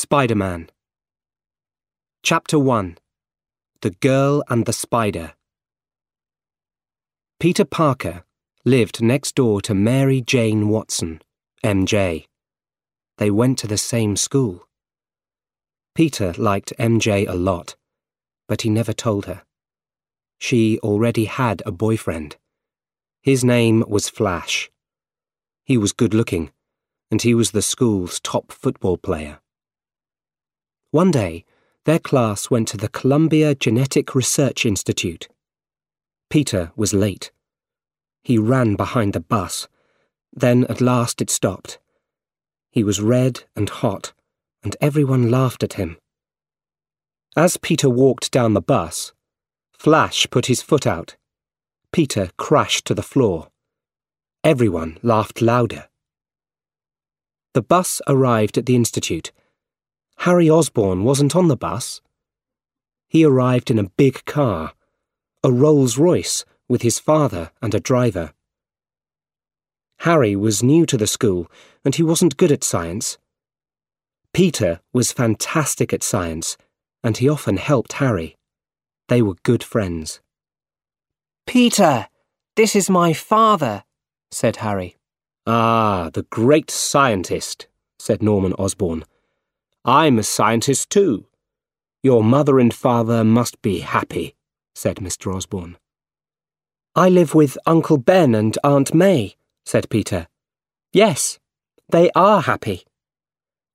Spider Man. Chapter 1 The Girl and the Spider. Peter Parker lived next door to Mary Jane Watson, MJ. They went to the same school. Peter liked MJ a lot, but he never told her. She already had a boyfriend. His name was Flash. He was good looking, and he was the school's top football player. One day, their class went to the Columbia Genetic Research Institute. Peter was late. He ran behind the bus. Then at last it stopped. He was red and hot, and everyone laughed at him. As Peter walked down the bus, Flash put his foot out. Peter crashed to the floor. Everyone laughed louder. The bus arrived at the Institute. Harry Osborn wasn't on the bus. He arrived in a big car, a Rolls Royce with his father and a driver. Harry was new to the school and he wasn't good at science. Peter was fantastic at science and he often helped Harry. They were good friends. Peter, this is my father, said Harry. Ah, the great scientist, said Norman Osborn. I'm a scientist too. Your mother and father must be happy, said Mr. Osborn. I live with Uncle Ben and Aunt May, said Peter. Yes, they are happy.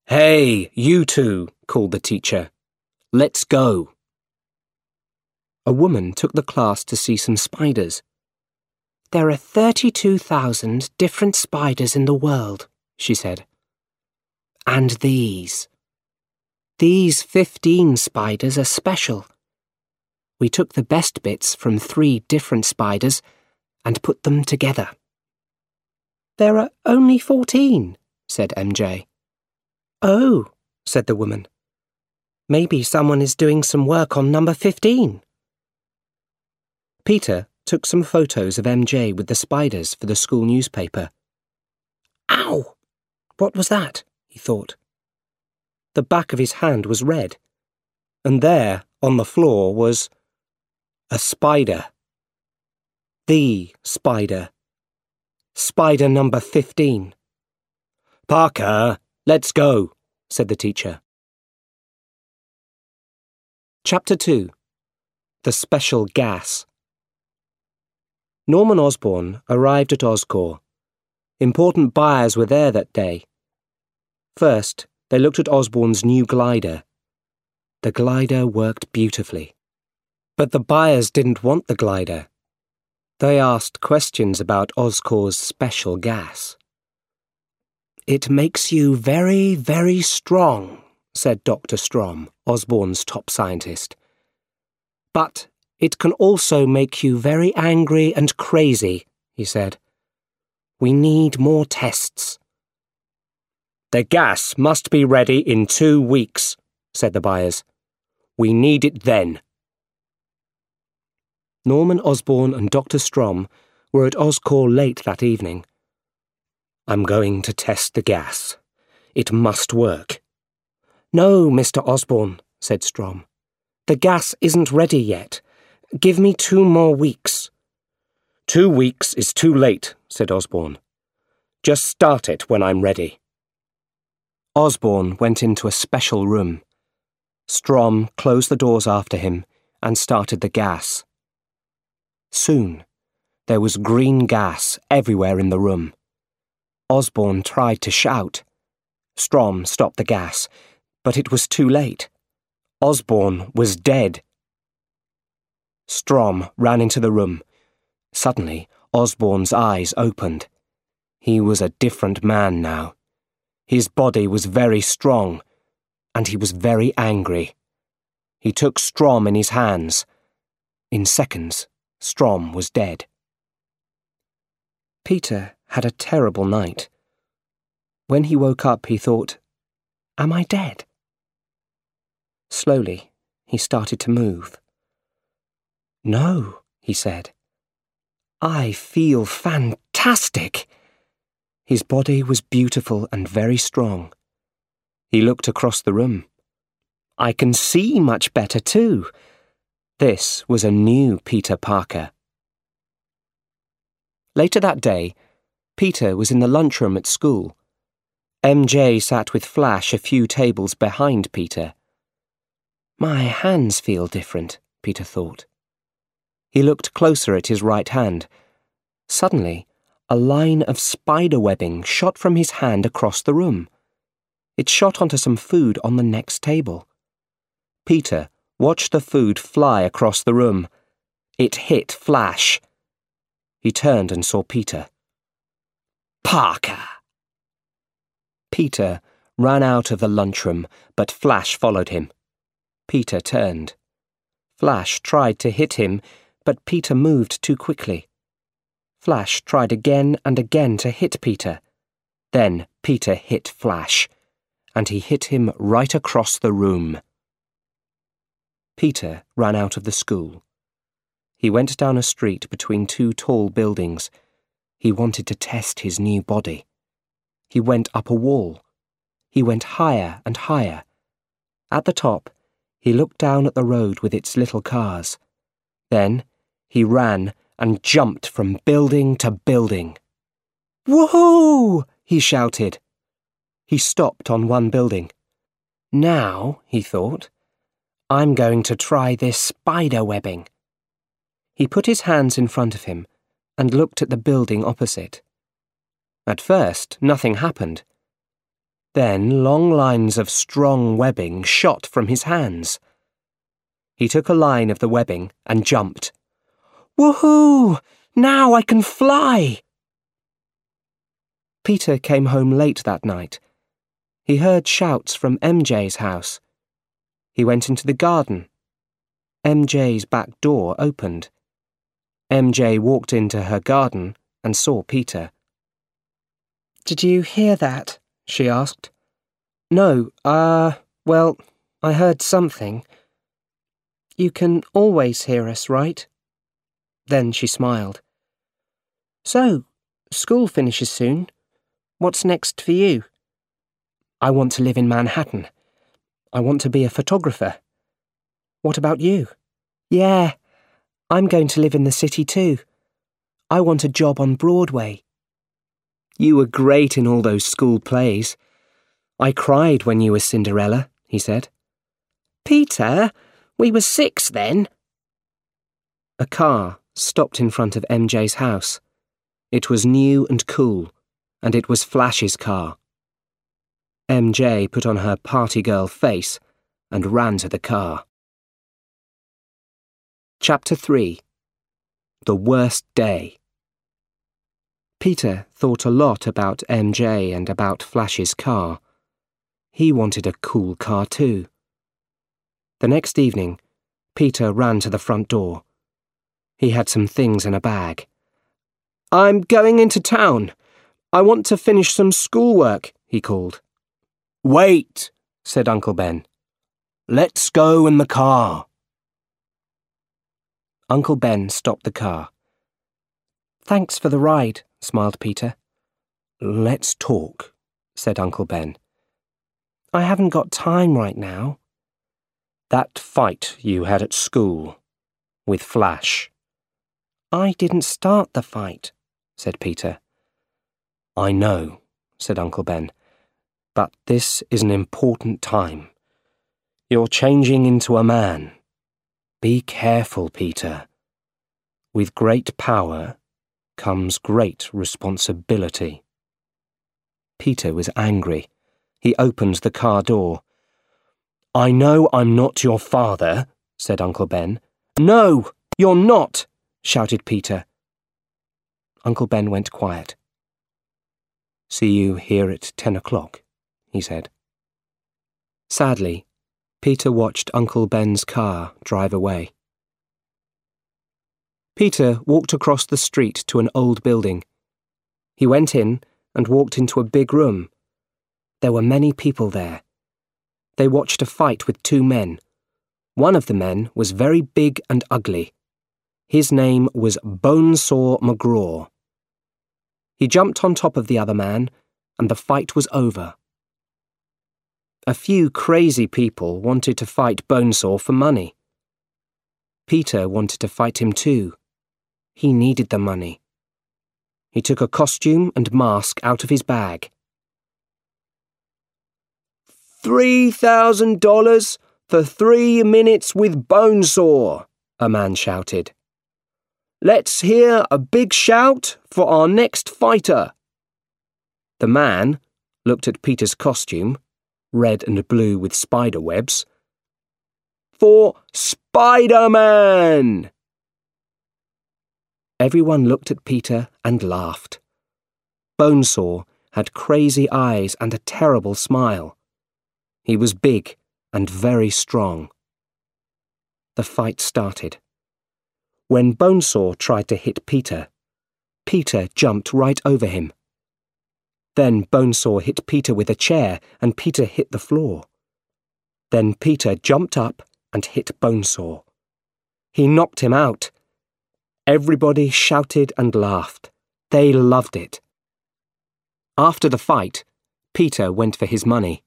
Hey, you two, called the teacher. Let's go. A woman took the class to see some spiders. There are 32,000 different spiders in the world, she said. And these. These 15 spiders are special. We took the best bits from three different spiders and put them together. There are only 14, said MJ. Oh, said the woman. Maybe someone is doing some work on number 15. Peter took some photos of MJ with the spiders for the school newspaper. Ow! What was that? he thought. The back of his hand was red, and there, on the floor, was a spider. The spider. Spider number 15. Parker, let's go, said the teacher. Chapter 2 The Special Gas. Norman Osborn arrived at Oscor. Important buyers were there that day. First, they looked at Osborn's new glider. The glider worked beautifully. But the buyers didn't want the glider. They asked questions about Oscorp's special gas. It makes you very, very strong, said Dr. Strom, Osborn's top scientist. But it can also make you very angry and crazy, he said. We need more tests. The gas must be ready in two weeks, said the buyers. We need it then. Norman Osborn and Dr. Strom were at Oscor late that evening. I'm going to test the gas. It must work. No, Mr. Osborn, said Strom. The gas isn't ready yet. Give me two more weeks. Two weeks is too late, said Osborn. Just start it when I'm ready. Osborn went into a special room. Strom closed the doors after him and started the gas. Soon, there was green gas everywhere in the room. Osborn tried to shout. Strom stopped the gas, but it was too late. Osborn was dead. Strom ran into the room. Suddenly, Osborn's eyes opened. He was a different man now. His body was very strong, and he was very angry. He took Strom in his hands. In seconds, Strom was dead. Peter had a terrible night. When he woke up, he thought, Am I dead? Slowly, he started to move. No, he said. I feel fantastic. His body was beautiful and very strong. He looked across the room. I can see much better too. This was a new Peter Parker. Later that day, Peter was in the lunchroom at school. MJ sat with Flash a few tables behind Peter. My hands feel different, Peter thought. He looked closer at his right hand. Suddenly, a line of spider webbing shot from his hand across the room. It shot onto some food on the next table. Peter watched the food fly across the room. It hit Flash. He turned and saw Peter. Parker! Peter ran out of the lunchroom, but Flash followed him. Peter turned. Flash tried to hit him, but Peter moved too quickly. Flash tried again and again to hit Peter. Then Peter hit Flash, and he hit him right across the room. Peter ran out of the school. He went down a street between two tall buildings. He wanted to test his new body. He went up a wall. He went higher and higher. At the top, he looked down at the road with its little cars. Then he ran and jumped from building to building. Woohoo! he shouted. He stopped on one building. Now, he thought, I'm going to try this spider webbing. He put his hands in front of him and looked at the building opposite. At first, nothing happened. Then long lines of strong webbing shot from his hands. He took a line of the webbing and jumped. Woohoo! Now I can fly! Peter came home late that night. He heard shouts from MJ's house. He went into the garden. MJ's back door opened. MJ walked into her garden and saw Peter. Did you hear that? she asked. No, uh, well, I heard something. You can always hear us, right? Then she smiled. So, school finishes soon. What's next for you? I want to live in Manhattan. I want to be a photographer. What about you? Yeah, I'm going to live in the city too. I want a job on Broadway. You were great in all those school plays. I cried when you were Cinderella, he said. Peter, we were six then. A car stopped in front of MJ's house. It was new and cool, and it was Flash's car. MJ put on her party girl face and ran to the car. Chapter 3 The Worst Day Peter thought a lot about MJ and about Flash's car. He wanted a cool car too. The next evening, Peter ran to the front door. He had some things in a bag. I'm going into town. I want to finish some schoolwork, he called. Wait, said Uncle Ben. Let's go in the car. Uncle Ben stopped the car. Thanks for the ride, smiled Peter. Let's talk, said Uncle Ben. I haven't got time right now. That fight you had at school with Flash. I didn't start the fight, said Peter. I know, said Uncle Ben. But this is an important time. You're changing into a man. Be careful, Peter. With great power comes great responsibility. Peter was angry. He opened the car door. I know I'm not your father, said Uncle Ben. No, you're not, shouted Peter. Uncle Ben went quiet. See you here at ten o'clock he said. Sadly, Peter watched Uncle Ben's car drive away. Peter walked across the street to an old building. He went in and walked into a big room. There were many people there. They watched a fight with two men. One of the men was very big and ugly. His name was Bonesaw McGraw. He jumped on top of the other man, and the fight was over. A few crazy people wanted to fight Bonesaw for money. Peter wanted to fight him too. He needed the money. He took a costume and mask out of his bag. Three thousand dollars for three minutes with Bonesaw, a man shouted. Let's hear a big shout for our next fighter. The man looked at Peter's costume, red and blue with spider webs. For Spider Man! Everyone looked at Peter and laughed. Bonesaw had crazy eyes and a terrible smile. He was big and very strong. The fight started. When Bonesaw tried to hit Peter, Peter jumped right over him. Then Bonesaw hit Peter with a chair and Peter hit the floor. Then Peter jumped up and hit Bonesaw. He knocked him out. Everybody shouted and laughed. They loved it. After the fight, Peter went for his money.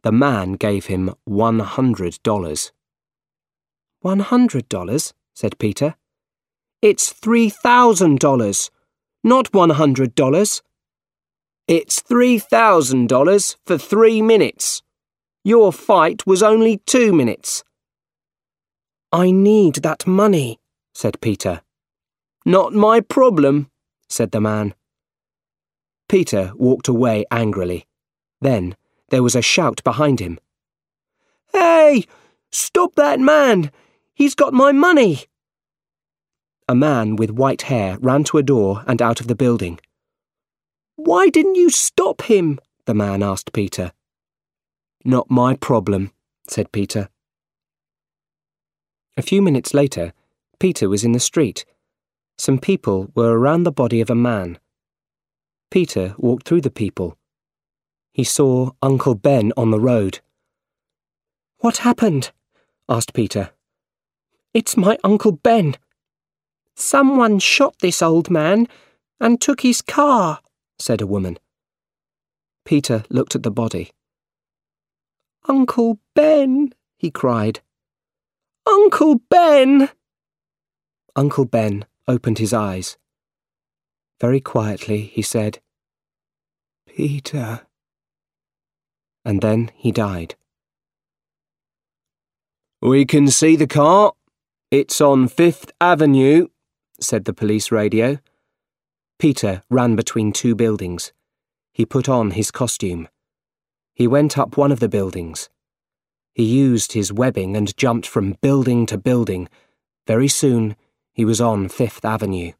The man gave him $100. $100? Said Peter. It's $3,000, not $100. It's $3,000 for three minutes. Your fight was only two minutes. I need that money, said Peter. Not my problem, said the man. Peter walked away angrily. Then there was a shout behind him. Hey! Stop that man! He's got my money! A man with white hair ran to a door and out of the building. Why didn't you stop him? the man asked Peter. Not my problem, said Peter. A few minutes later, Peter was in the street. Some people were around the body of a man. Peter walked through the people. He saw Uncle Ben on the road. What happened? asked Peter. It's my Uncle Ben. Someone shot this old man and took his car, said a woman. Peter looked at the body. Uncle Ben, he cried. Uncle Ben! Uncle Ben opened his eyes. Very quietly, he said, Peter. And then he died. We can see the car. It's on Fifth Avenue, said the police radio. Peter ran between two buildings. He put on his costume. He went up one of the buildings. He used his webbing and jumped from building to building. Very soon, he was on Fifth Avenue.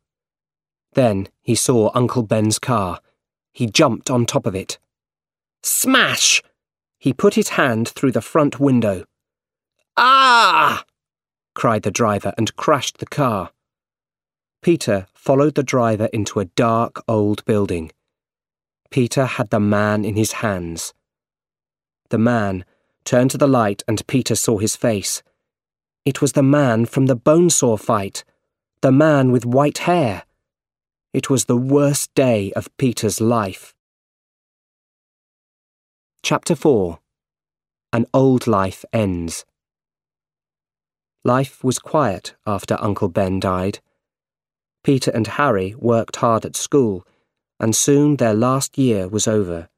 Then he saw Uncle Ben's car. He jumped on top of it. Smash! He put his hand through the front window. Ah! Cried the driver and crashed the car. Peter followed the driver into a dark old building. Peter had the man in his hands. The man turned to the light and Peter saw his face. It was the man from the Bonesaw fight, the man with white hair. It was the worst day of Peter's life. Chapter 4 An Old Life Ends. Life was quiet after Uncle Ben died. Peter and Harry worked hard at school, and soon their last year was over.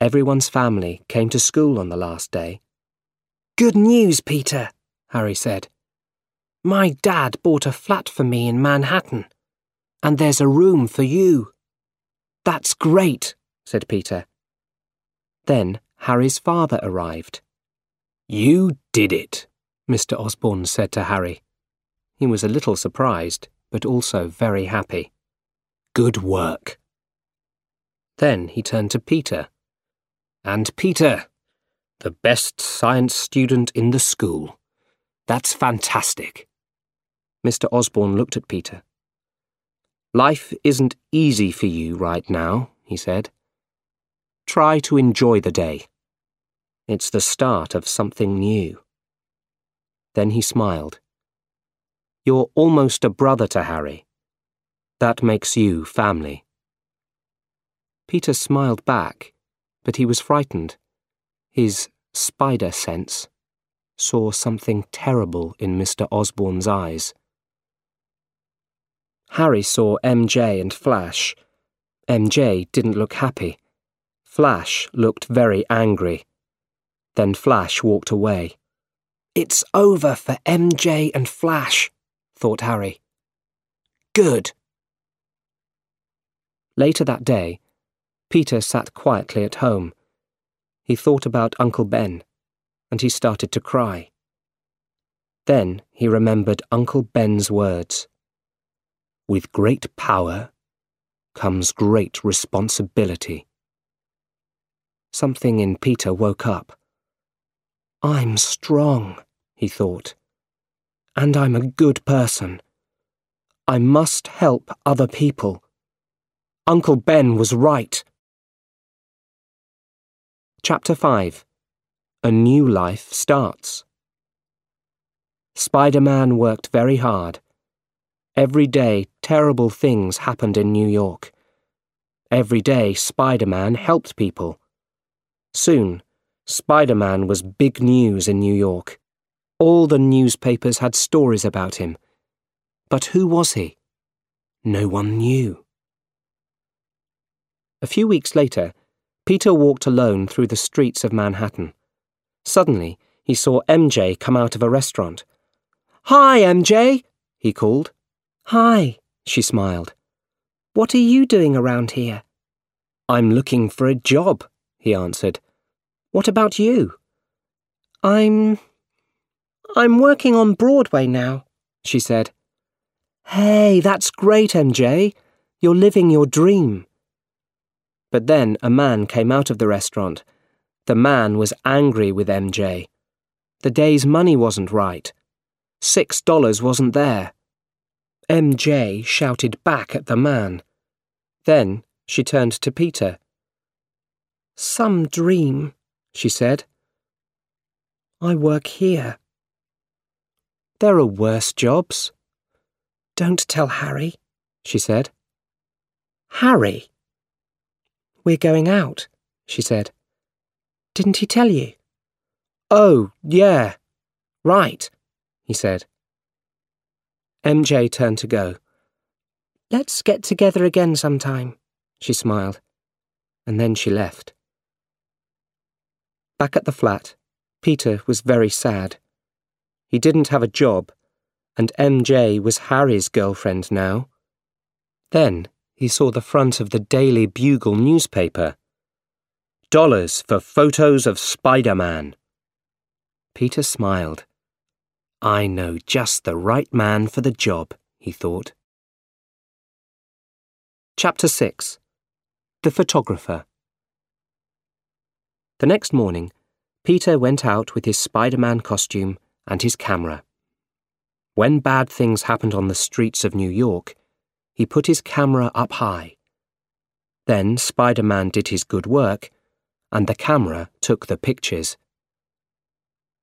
Everyone's family came to school on the last day. Good news, Peter, Harry said. My dad bought a flat for me in Manhattan, and there's a room for you. That's great, said Peter. Then Harry's father arrived. You did it, Mr. Osborn said to Harry. He was a little surprised, but also very happy. Good work. Then he turned to Peter. And Peter, the best science student in the school. That's fantastic. Mr. Osborn looked at Peter. Life isn't easy for you right now, he said. Try to enjoy the day. It's the start of something new. Then he smiled. You're almost a brother to Harry. That makes you family. Peter smiled back but he was frightened. his spider sense, saw something terrible in Mr. Osborn's eyes. Harry saw MJ and Flash. MJ didn't look happy. Flash looked very angry. Then Flash walked away. It's over for MJ and Flash, thought Harry. Good. Later that day, Peter sat quietly at home. He thought about Uncle Ben, and he started to cry. Then he remembered Uncle Ben's words. With great power comes great responsibility. Something in Peter woke up. I'm strong, he thought. And I'm a good person. I must help other people. Uncle Ben was right. Chapter 5 A New Life Starts. Spider Man worked very hard. Every day, terrible things happened in New York. Every day, Spider Man helped people. Soon, Spider Man was big news in New York. All the newspapers had stories about him. But who was he? No one knew. A few weeks later, Peter walked alone through the streets of Manhattan. Suddenly, he saw MJ come out of a restaurant. Hi, MJ, he called. Hi, she smiled. What are you doing around here? I'm looking for a job, he answered. What about you? I'm. I'm working on Broadway now, she said. Hey, that's great, MJ. You're living your dream. But then a man came out of the restaurant. The man was angry with MJ. The day's money wasn't right. Six dollars wasn't there. MJ shouted back at the man. Then she turned to Peter. Some dream, she said. I work here. There are worse jobs. Don't tell Harry, she said. Harry? We're going out, she said. Didn't he tell you? Oh, yeah. Right, he said. MJ turned to go. Let's get together again sometime, she smiled. And then she left. Back at the flat, Peter was very sad. He didn't have a job, and MJ was Harry's girlfriend now. Then he saw the front of the Daily Bugle newspaper. Dollars for photos of Spider Man. Peter smiled. I know just the right man for the job, he thought. Chapter 6 The Photographer the next morning, Peter went out with his Spider Man costume and his camera. When bad things happened on the streets of New York, he put his camera up high. Then Spider Man did his good work, and the camera took the pictures.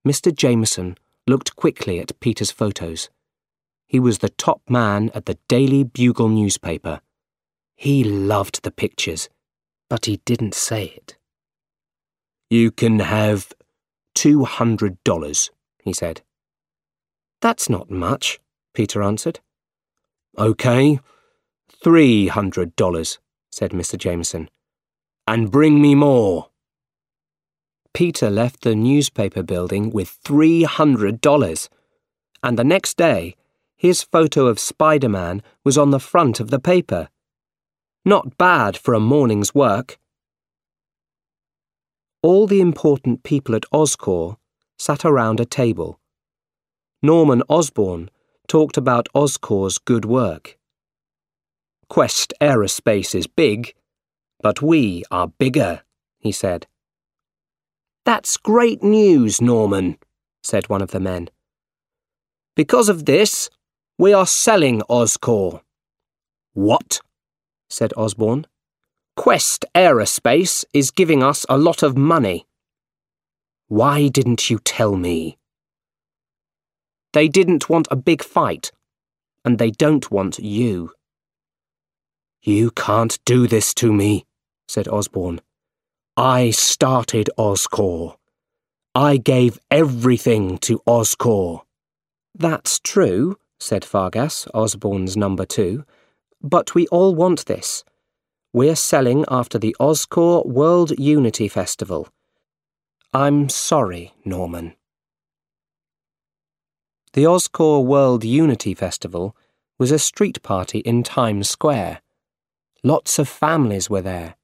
Mr. Jameson looked quickly at Peter's photos. He was the top man at the Daily Bugle newspaper. He loved the pictures, but he didn't say it. You can have two hundred dollars, he said. That's not much, Peter answered. OK, three hundred dollars, said Mr. Jameson. And bring me more. Peter left the newspaper building with three hundred dollars, and the next day his photo of Spider Man was on the front of the paper. Not bad for a morning's work all the important people at Oscor sat around a table. Norman Osborn talked about Oscor's good work. Quest Aerospace is big, but we are bigger, he said. That's great news, Norman, said one of the men. Because of this, we are selling Oscor. What? said Osborn. Quest Aerospace is giving us a lot of money. Why didn't you tell me? They didn't want a big fight, and they don't want you. You can't do this to me, said Osborn. I started Oscor. I gave everything to Oscor. That's true, said Fargas, Osborn's number two. But we all want this. We're selling after the Oscor World Unity Festival. I'm sorry, Norman. The Oscor World Unity Festival was a street party in Times Square. Lots of families were there.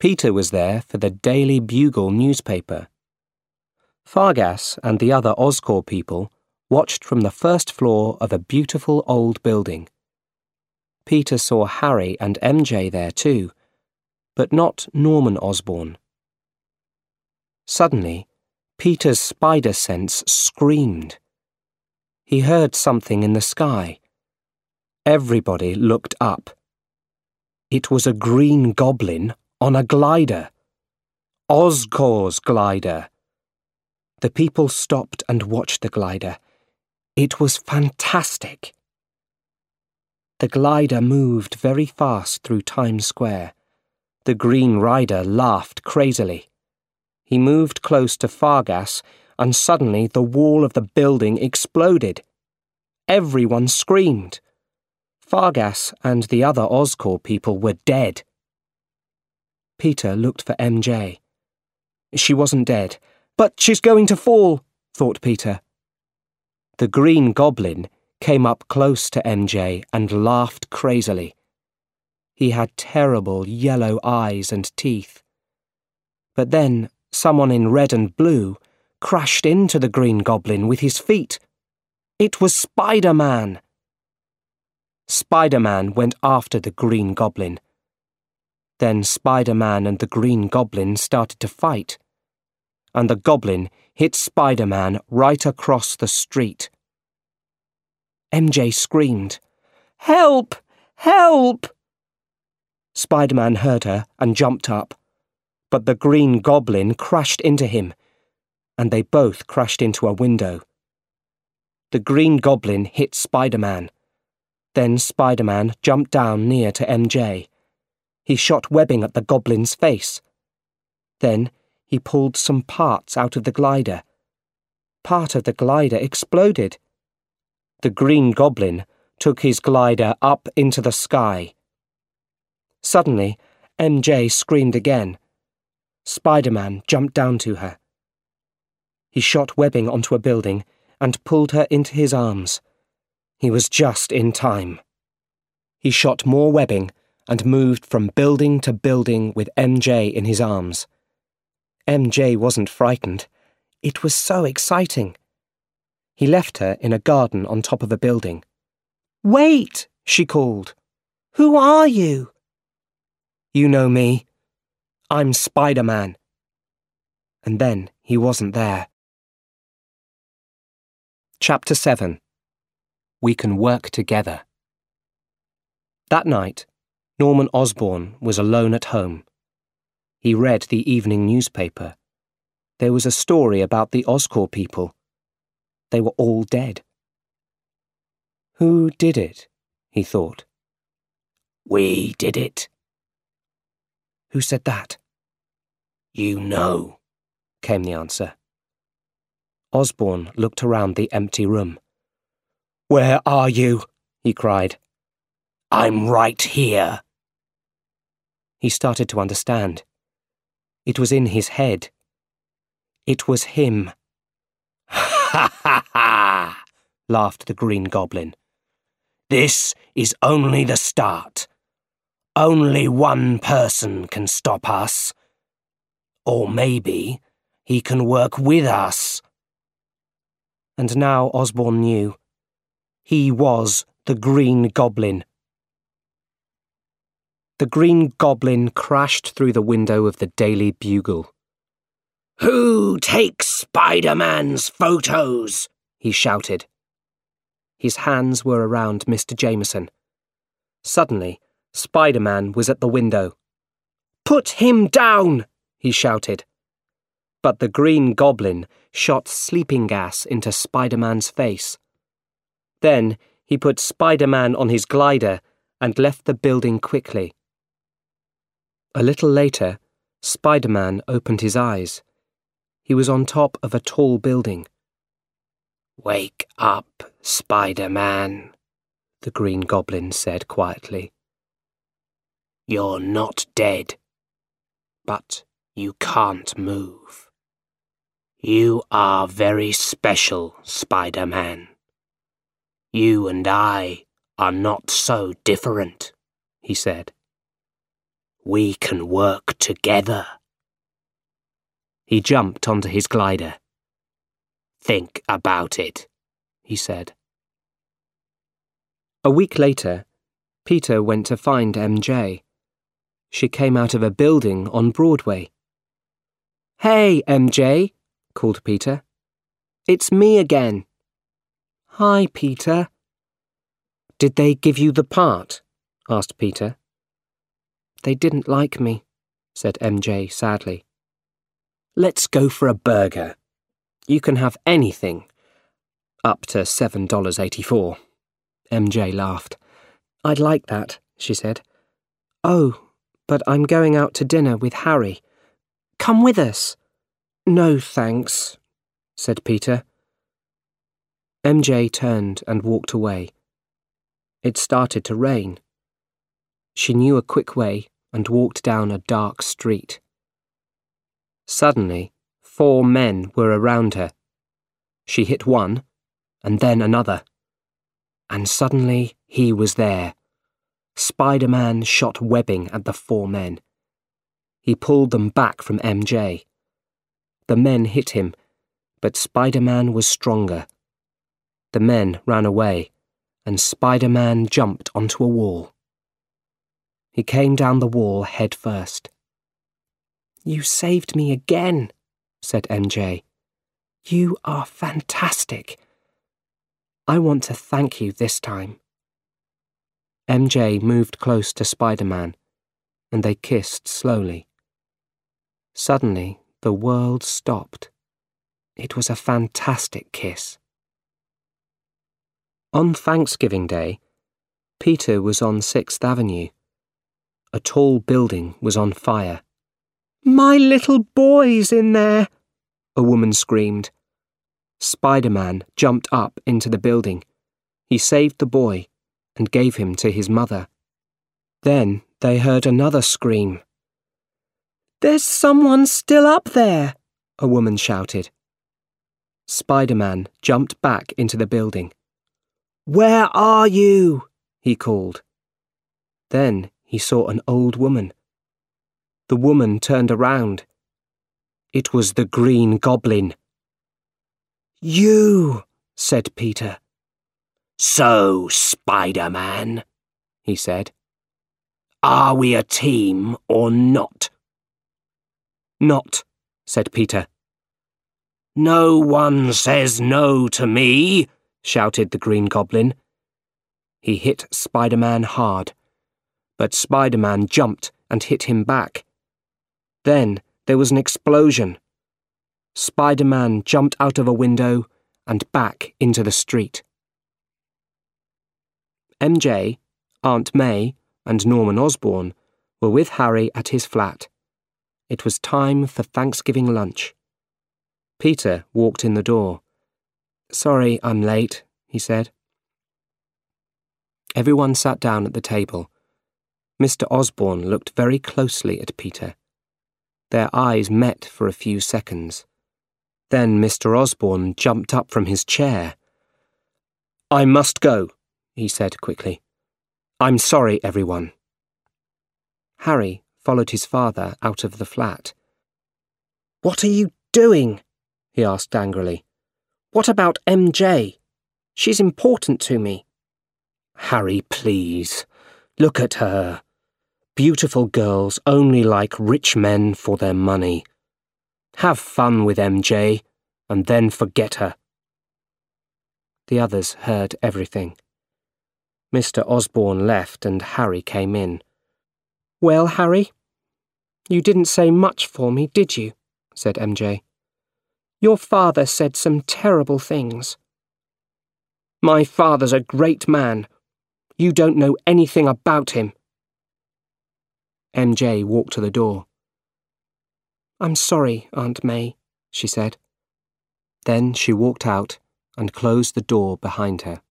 Peter was there for the Daily Bugle newspaper. Fargas and the other Oscor people watched from the first floor of a beautiful old building. Peter saw Harry and MJ there too, but not Norman Osborn. Suddenly, Peter's spider sense screamed. He heard something in the sky. Everybody looked up. It was a green goblin on a glider. Oscorp's glider. The people stopped and watched the glider. It was fantastic. The glider moved very fast through Times Square. The Green Rider laughed crazily. He moved close to Fargas, and suddenly the wall of the building exploded. Everyone screamed. Fargas and the other Oscorp people were dead. Peter looked for MJ. She wasn't dead, but she's going to fall, thought Peter. The Green Goblin came up close to MJ and laughed crazily. He had terrible yellow eyes and teeth. But then someone in red and blue crashed into the Green Goblin with his feet. It was Spider Man. Spider Man went after the Green Goblin. Then Spider Man and the Green Goblin started to fight. And the Goblin hit Spider Man right across the street. MJ screamed, Help! Help! Spider Man heard her and jumped up, but the Green Goblin crashed into him, and they both crashed into a window. The Green Goblin hit Spider Man. Then Spider Man jumped down near to MJ he shot webbing at the goblin's face. Then he pulled some parts out of the glider. Part of the glider exploded. The green goblin took his glider up into the sky. Suddenly, MJ screamed again. Spider Man jumped down to her. He shot webbing onto a building and pulled her into his arms. He was just in time. He shot more webbing and moved from building to building with MJ in his arms. MJ wasn't frightened. It was so exciting. He left her in a garden on top of a building. Wait, she called. Who are you? You know me. I'm Spider Man. And then he wasn't there. Chapter 7 We Can Work Together. That night, Norman Osborn was alone at home. He read the evening newspaper. There was a story about the Oscorp people. They were all dead. Who did it? he thought. We did it. Who said that? You know, came the answer. Osborn looked around the empty room. Where are you? he cried. I'm right here. He started to understand. It was in his head. It was him. Ha ha ha! laughed the Green Goblin. This is only the start. Only one person can stop us. Or maybe he can work with us. And now Osborn knew. He was the Green Goblin. The Green Goblin crashed through the window of the Daily Bugle. Who takes Spider Man's photos? he shouted. His hands were around Mr. Jameson. Suddenly, Spider Man was at the window. Put him down! he shouted. But the Green Goblin shot sleeping gas into Spider Man's face. Then he put Spider Man on his glider and left the building quickly. A little later, Spider Man opened his eyes. He was on top of a tall building. Wake up, Spider Man, the Green Goblin said quietly. You're not dead, but you can't move. You are very special, Spider Man. You and I are not so different, he said. We can work together. He jumped onto his glider. Think about it, he said. A week later, Peter went to find MJ. She came out of a building on Broadway. Hey, MJ, called Peter. It's me again. Hi, Peter. Did they give you the part? asked Peter. They didn't like me, said MJ sadly. Let's go for a burger. You can have anything. Up to $7.84. MJ laughed. I'd like that, she said. Oh, but I'm going out to dinner with Harry. Come with us. No, thanks, said Peter. MJ turned and walked away. It started to rain. She knew a quick way and walked down a dark street. Suddenly, four men were around her. She hit one, and then another. And suddenly he was there. Spider Man shot webbing at the four men. He pulled them back from MJ. The men hit him, but Spider Man was stronger. The men ran away, and Spider Man jumped onto a wall. He came down the wall head first. You saved me again, said MJ. You are fantastic. I want to thank you this time. MJ moved close to Spider Man, and they kissed slowly. Suddenly, the world stopped. It was a fantastic kiss. On Thanksgiving Day, Peter was on Sixth Avenue. A tall building was on fire. My little boy's in there, a woman screamed. Spider Man jumped up into the building. He saved the boy and gave him to his mother. Then they heard another scream. There's someone still up there, a woman shouted. Spider Man jumped back into the building. Where are you? he called. Then he saw an old woman. The woman turned around. It was the Green Goblin. You, said Peter. So, Spider Man, he said. Are we a team or not? Not, said Peter. No one says no to me, shouted the Green Goblin. He hit Spider Man hard, but Spider Man jumped and hit him back. Then there was an explosion. Spider Man jumped out of a window and back into the street. MJ, Aunt May, and Norman Osborn were with Harry at his flat. It was time for Thanksgiving lunch. Peter walked in the door. Sorry, I'm late, he said. Everyone sat down at the table. Mr. Osborn looked very closely at Peter. Their eyes met for a few seconds. Then Mr. Osborn jumped up from his chair. I must go, he said quickly. I'm sorry, everyone. Harry followed his father out of the flat. What are you doing? he asked angrily. What about MJ? She's important to me. Harry, please. Look at her. Beautiful girls only like rich men for their money. Have fun with MJ, and then forget her. The others heard everything. Mr. Osborn left and Harry came in. Well, Harry, you didn't say much for me, did you? said MJ. Your father said some terrible things. My father's a great man. You don't know anything about him. MJ walked to the door. I'm sorry, Aunt May, she said. Then she walked out and closed the door behind her.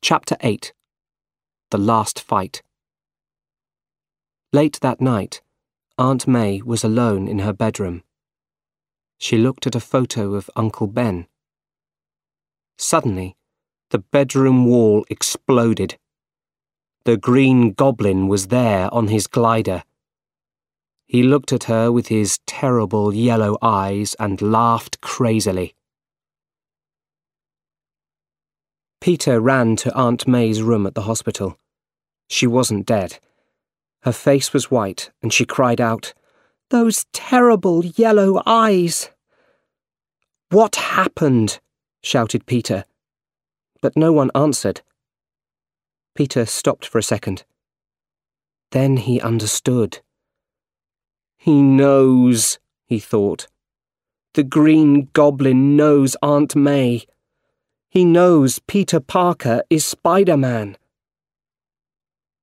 Chapter 8 The Last Fight Late that night, Aunt May was alone in her bedroom. She looked at a photo of Uncle Ben. Suddenly, the bedroom wall exploded. The green goblin was there on his glider. He looked at her with his terrible yellow eyes and laughed crazily. Peter ran to Aunt May's room at the hospital. She wasn't dead. Her face was white, and she cried out, Those terrible yellow eyes! What happened? shouted Peter. But no one answered. Peter stopped for a second. Then he understood. He knows, he thought. The Green Goblin knows Aunt May. He knows Peter Parker is Spider Man.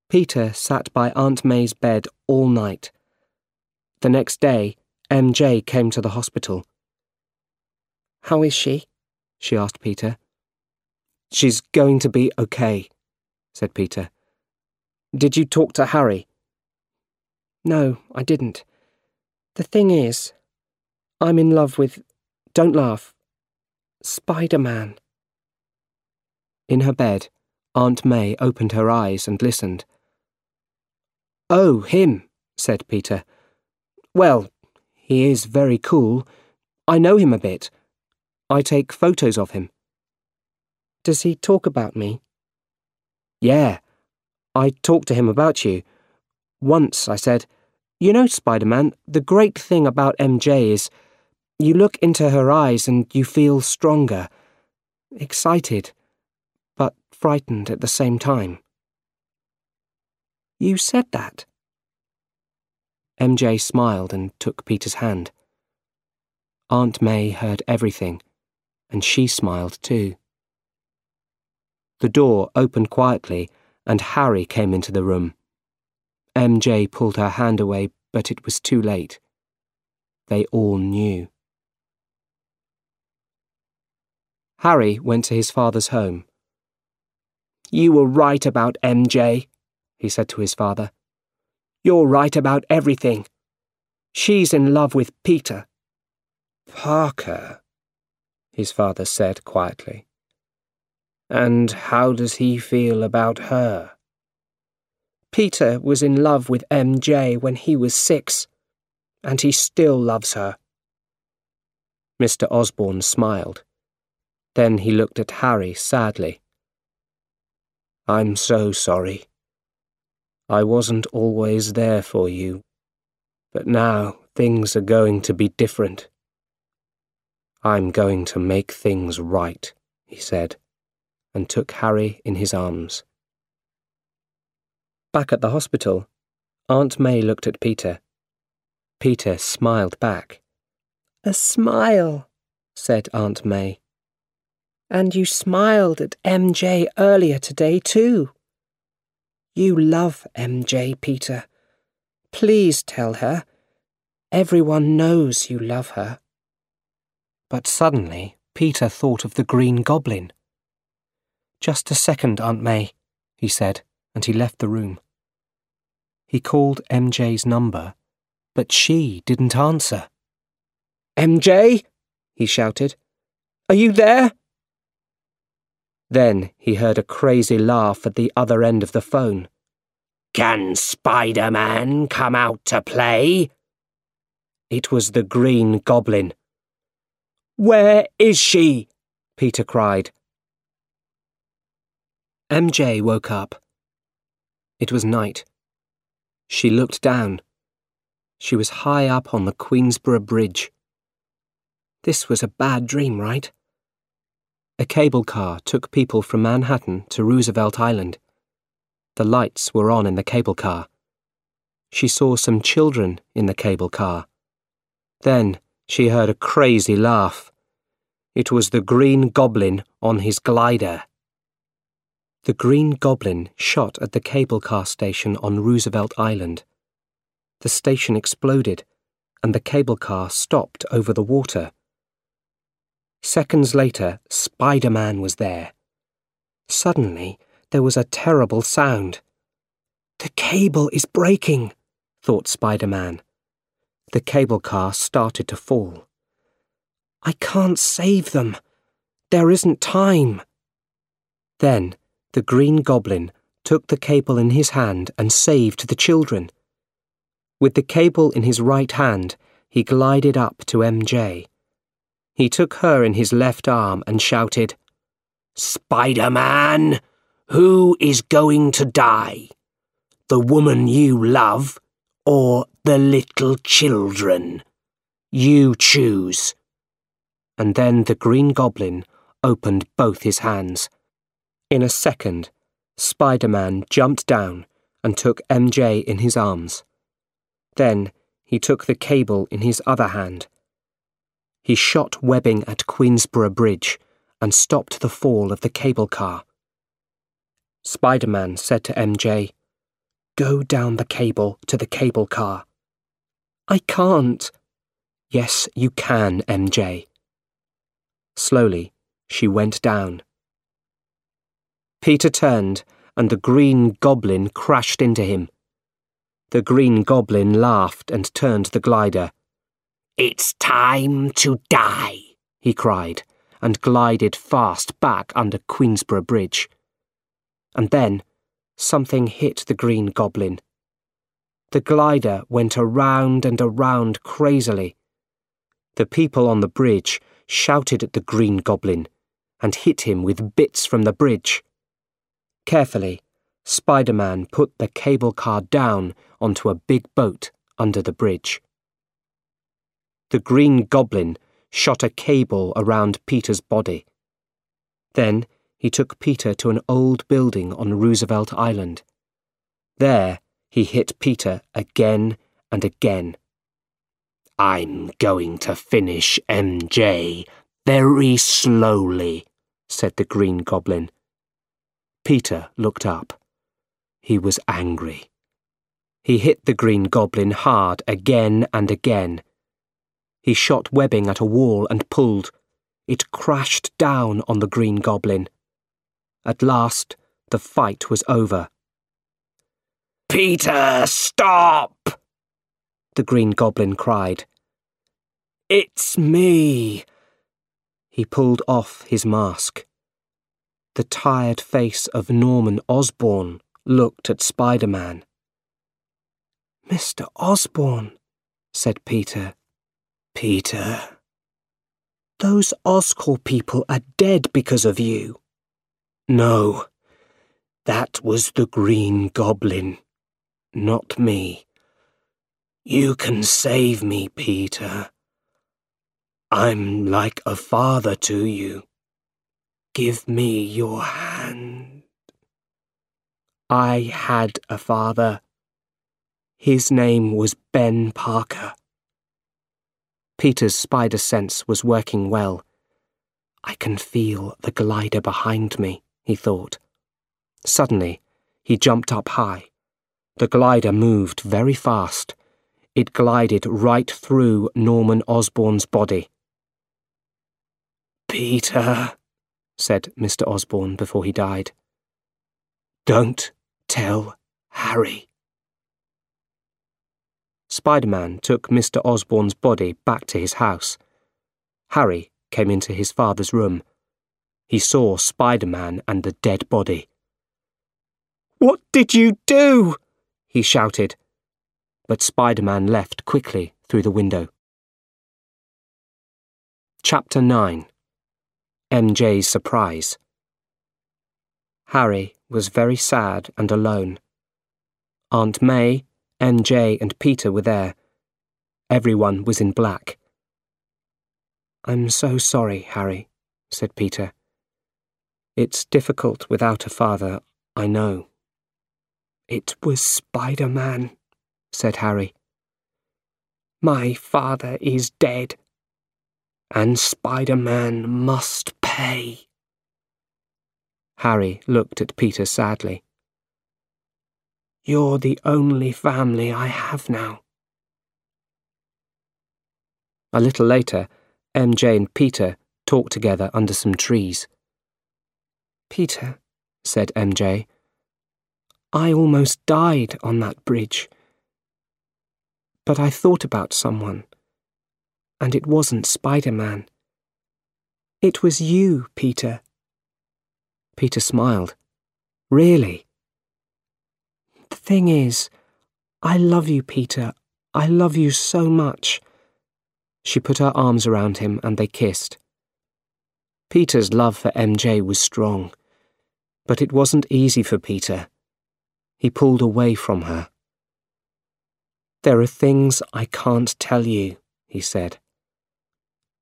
Peter sat by Aunt May's bed all night. The next day, MJ came to the hospital. How is she? she asked Peter. She's going to be okay, said Peter. Did you talk to Harry? No, I didn't. The thing is, I'm in love with. Don't laugh. Spider Man. In her bed, Aunt May opened her eyes and listened. Oh, him, said Peter. Well, he is very cool. I know him a bit. I take photos of him. Does he talk about me? Yeah. I talked to him about you. Once I said, you know, Spider Man, the great thing about MJ is you look into her eyes and you feel stronger, excited, but frightened at the same time. You said that? MJ smiled and took Peter's hand. Aunt May heard everything, and she smiled too. The door opened quietly, and Harry came into the room. MJ pulled her hand away, but it was too late. They all knew. Harry went to his father's home. You were right about MJ, he said to his father. You're right about everything. She's in love with Peter. Parker, his father said quietly. And how does he feel about her? Peter was in love with MJ when he was six, and he still loves her. Mr. Osborn smiled. Then he looked at Harry sadly. I'm so sorry. I wasn't always there for you, but now things are going to be different. I'm going to make things right, he said, and took Harry in his arms. Back at the hospital, Aunt May looked at Peter. Peter smiled back. A smile, said Aunt May. And you smiled at MJ earlier today, too. You love MJ, Peter. Please tell her. Everyone knows you love her. But suddenly, Peter thought of the Green Goblin. Just a second, Aunt May, he said and he left the room. He called MJ's number, but she didn't answer. MJ? he shouted. Are you there? Then he heard a crazy laugh at the other end of the phone. Can Spider Man come out to play? It was the Green Goblin. Where is she? Peter cried. MJ woke up. It was night. She looked down. She was high up on the Queensborough Bridge. This was a bad dream, right? A cable car took people from Manhattan to Roosevelt Island. The lights were on in the cable car. She saw some children in the cable car. Then she heard a crazy laugh. It was the Green Goblin on his glider. The Green Goblin shot at the cable car station on Roosevelt Island. The station exploded, and the cable car stopped over the water. Seconds later, Spider Man was there. Suddenly, there was a terrible sound. The cable is breaking, thought Spider Man. The cable car started to fall. I can't save them. There isn't time. Then the Green Goblin took the cable in his hand and saved the children. With the cable in his right hand, he glided up to MJ. He took her in his left arm and shouted, Spider Man, who is going to die? The woman you love or the little children? You choose. And then the Green Goblin opened both his hands. In a second, Spider Man jumped down and took MJ in his arms. Then he took the cable in his other hand he shot webbing at Queensborough Bridge and stopped the fall of the cable car. Spider Man said to MJ, Go down the cable to the cable car. I can't. Yes, you can, MJ. Slowly, she went down. Peter turned, and the Green Goblin crashed into him. The Green Goblin laughed and turned the glider. It's time to die, he cried, and glided fast back under Queensborough Bridge. And then something hit the Green Goblin. The glider went around and around crazily. The people on the bridge shouted at the Green Goblin and hit him with bits from the bridge. Carefully, Spider Man put the cable car down onto a big boat under the bridge the Green Goblin shot a cable around Peter's body. Then he took Peter to an old building on Roosevelt Island. There he hit Peter again and again. I'm going to finish MJ very slowly, said the Green Goblin. Peter looked up. He was angry. He hit the Green Goblin hard again and again he shot webbing at a wall and pulled. It crashed down on the Green Goblin. At last, the fight was over. Peter, stop! The Green Goblin cried. It's me. He pulled off his mask. The tired face of Norman Osborn looked at Spider Man. Mr. Osborn, said Peter Peter. Those Oscorp people are dead because of you. No, that was the Green Goblin, not me. You can save me, Peter. I'm like a father to you. Give me your hand. I had a father. His name was Ben Parker. Peter's spider sense was working well. I can feel the glider behind me, he thought. Suddenly, he jumped up high. The glider moved very fast. It glided right through Norman Osborn's body. Peter, said Mr. Osborn before he died, don't tell Harry. Spider Man took Mr. Osborn's body back to his house. Harry came into his father's room. He saw Spider Man and the dead body. What did you do? he shouted. But Spider Man left quickly through the window. Chapter 9 MJ's Surprise Harry was very sad and alone. Aunt May MJ and Peter were there. Everyone was in black. I'm so sorry, Harry, said Peter. It's difficult without a father, I know. It was Spider Man, said Harry. My father is dead, and Spider Man must pay. Harry looked at Peter sadly. You're the only family I have now. A little later, MJ and Peter talked together under some trees. Peter, said MJ, I almost died on that bridge. But I thought about someone, and it wasn't Spider Man. It was you, Peter. Peter smiled. Really? The thing is, I love you, Peter. I love you so much. She put her arms around him and they kissed. Peter's love for MJ was strong, but it wasn't easy for Peter. He pulled away from her. There are things I can't tell you, he said.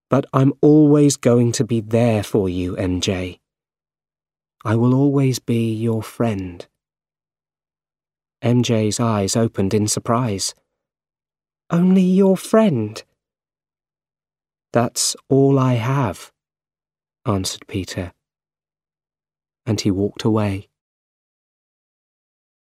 But I'm always going to be there for you, MJ. I will always be your friend. MJ's eyes opened in surprise. Only your friend? That's all I have, answered Peter. And he walked away.